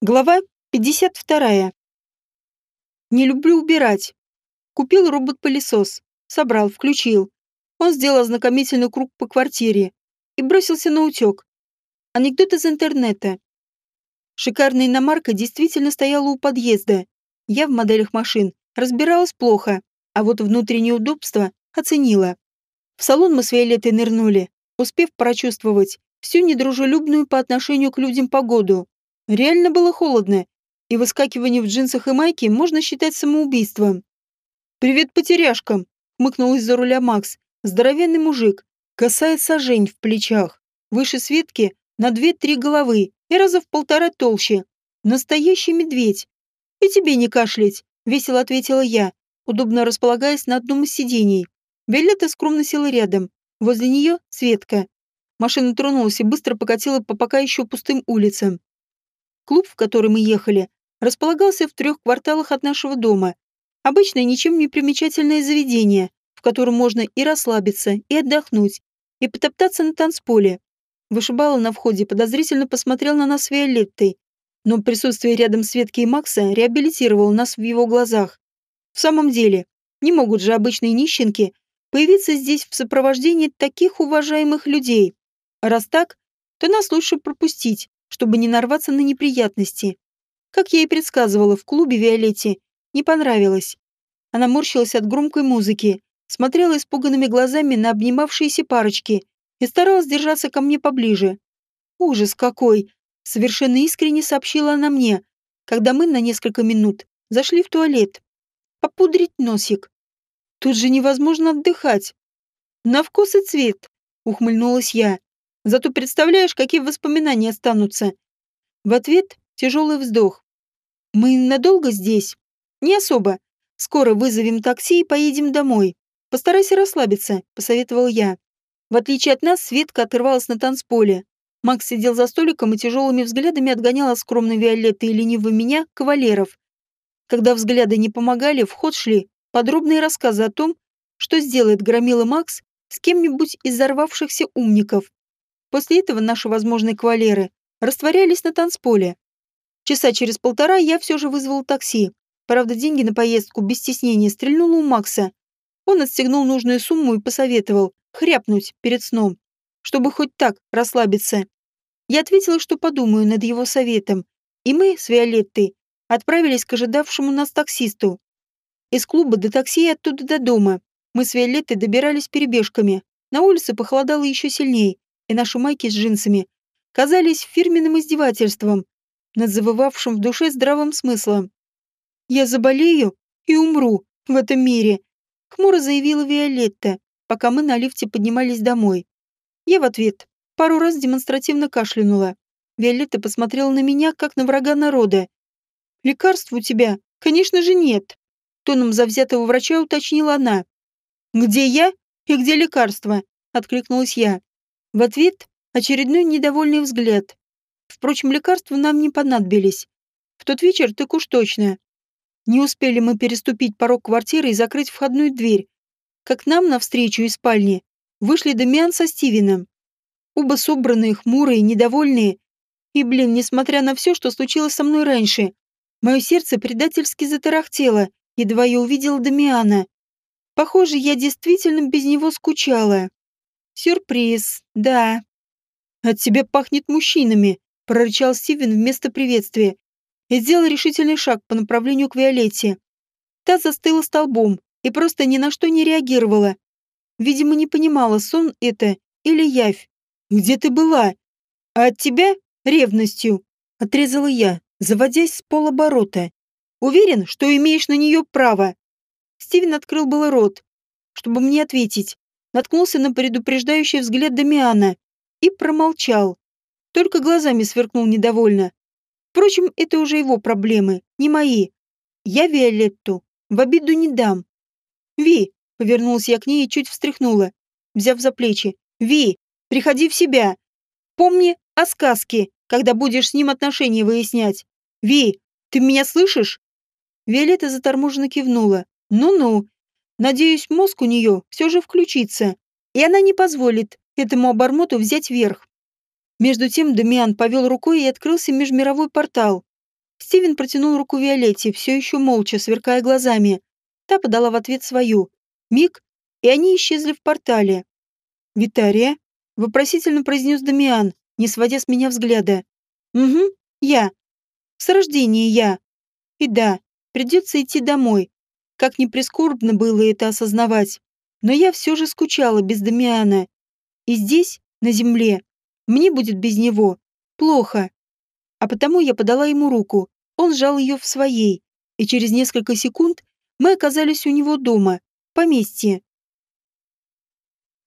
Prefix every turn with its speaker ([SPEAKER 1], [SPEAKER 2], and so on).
[SPEAKER 1] Глава 52. Не люблю убирать. Купил робот-пылесос. Собрал, включил. Он сделал знакомительный круг по квартире и бросился на утек. Анекдот из интернета. Шикарная иномарка действительно стояла у подъезда. Я в моделях машин разбиралась плохо, а вот внутреннее удобство оценила. В салон мы с Виолеттой нырнули, успев прочувствовать всю недружелюбную по отношению к людям погоду. Реально было холодно, и выскакивание в джинсах и майке можно считать самоубийством. «Привет потеряшкам!» — хмыкнул из-за руля Макс. Здоровенный мужик, касается сажень в плечах, выше Светки на две-три головы и раза в полтора толще. Настоящий медведь. «И тебе не кашлять», — весело ответила я, удобно располагаясь на одном из сидений. Виолетта скромно села рядом. Возле нее Светка. Машина тронулась и быстро покатила по пока еще пустым улицам. Клуб, в который мы ехали, располагался в трех кварталах от нашего дома. Обычное ничем не примечательное заведение, в котором можно и расслабиться, и отдохнуть, и потоптаться на танцполе. Вышибала на входе подозрительно посмотрел на нас Виолеттой, но присутствие рядом Светки и Макса реабилитировало нас в его глазах. В самом деле, не могут же обычные нищенки появиться здесь в сопровождении таких уважаемых людей. раз так, то нас лучше пропустить, чтобы не нарваться на неприятности. Как я и предсказывала, в клубе Виолетте не понравилось. Она морщилась от громкой музыки, смотрела испуганными глазами на обнимавшиеся парочки и старалась держаться ко мне поближе. «Ужас какой!» — совершенно искренне сообщила она мне, когда мы на несколько минут зашли в туалет. Попудрить носик. Тут же невозможно отдыхать. На вкус и цвет, ухмыльнулась я. Зато представляешь, какие воспоминания останутся. В ответ тяжелый вздох. Мы надолго здесь? Не особо. Скоро вызовем такси и поедем домой. Постарайся расслабиться, посоветовал я. В отличие от нас, Светка оторвалась на танцполе. Макс сидел за столиком и тяжелыми взглядами отгонял от скромной Виолетты и ленивого меня кавалеров. Когда взгляды не помогали, в ход шли подробные рассказы о том, что сделает громила Макс с кем-нибудь из взорвавшихся умников. После этого наши возможные кавалеры растворялись на танцполе. Часа через полтора я все же вызвал такси. Правда, деньги на поездку без стеснения стрельнула у Макса. Он отстегнул нужную сумму и посоветовал хряпнуть перед сном, чтобы хоть так расслабиться. Я ответила, что подумаю над его советом, и мы с Виолеттой отправились к ожидавшему нас таксисту. Из клуба до такси и оттуда до дома. Мы с Виолеттой добирались перебежками. На улице похолодало еще сильнее, и наши майки с джинсами казались фирменным издевательством, над в душе здравым смыслом. «Я заболею и умру в этом мире», — хмуро заявила Виолетта, пока мы на лифте поднимались домой. Я в ответ пару раз демонстративно кашлянула. Виолетта посмотрела на меня, как на врага народа. «Лекарств у тебя, конечно же, нет», — тоном завзятого врача уточнила она. «Где я и где лекарство?» — откликнулась я. В ответ очередной недовольный взгляд. Впрочем, лекарства нам не понадобились. В тот вечер так уж точно. Не успели мы переступить порог квартиры и закрыть входную дверь, как нам навстречу из спальни вышли Дамиан со Стивеном. Оба собранные, хмурые, недовольные. И, блин, несмотря на все, что случилось со мной раньше, мое сердце предательски затарахтело, едва я увидела Дамиана. Похоже, я действительно без него скучала. Сюрприз, да. От тебя пахнет мужчинами, прорычал Стивен вместо приветствия и сделал решительный шаг по направлению к Виолетте. Та застыла столбом и просто ни на что не реагировала. Видимо, не понимала, сон это или явь. «Где ты была?» «А от тебя ревностью», — отрезала я, заводясь с полоборота. «Уверен, что имеешь на нее право». Стивен открыл было рот, чтобы мне ответить, наткнулся на предупреждающий взгляд Дамиана и промолчал. Только глазами сверкнул недовольно. Впрочем, это уже его проблемы, не мои. Я Виолетту в обиду не дам. «Ви!» — повернулась я к ней и чуть встряхнула, взяв за плечи. «Ви! Приходи в себя! Помни о сказке, когда будешь с ним отношения выяснять! Ви! Ты меня слышишь?» Виолетта заторможенно кивнула. «Ну-ну, Надеюсь, мозг у нее все же включится, и она не позволит этому обормоту взять верх. Между тем Дамиан повел рукой и открылся межмировой портал. Стивен протянул руку Виолетте, все еще молча, сверкая глазами. Та подала в ответ свою. Миг, и они исчезли в портале. «Витария?» — вопросительно произнес Дамиан, не сводя с меня взгляда. «Угу, я. С рождения я. И да, придется идти домой. Как ни прискорбно было это осознавать. Но я все же скучала без Дамиана. И здесь, на земле, мне будет без него плохо. А потому я подала ему руку. Он сжал ее в своей. И через несколько секунд мы оказались у него дома, в поместье.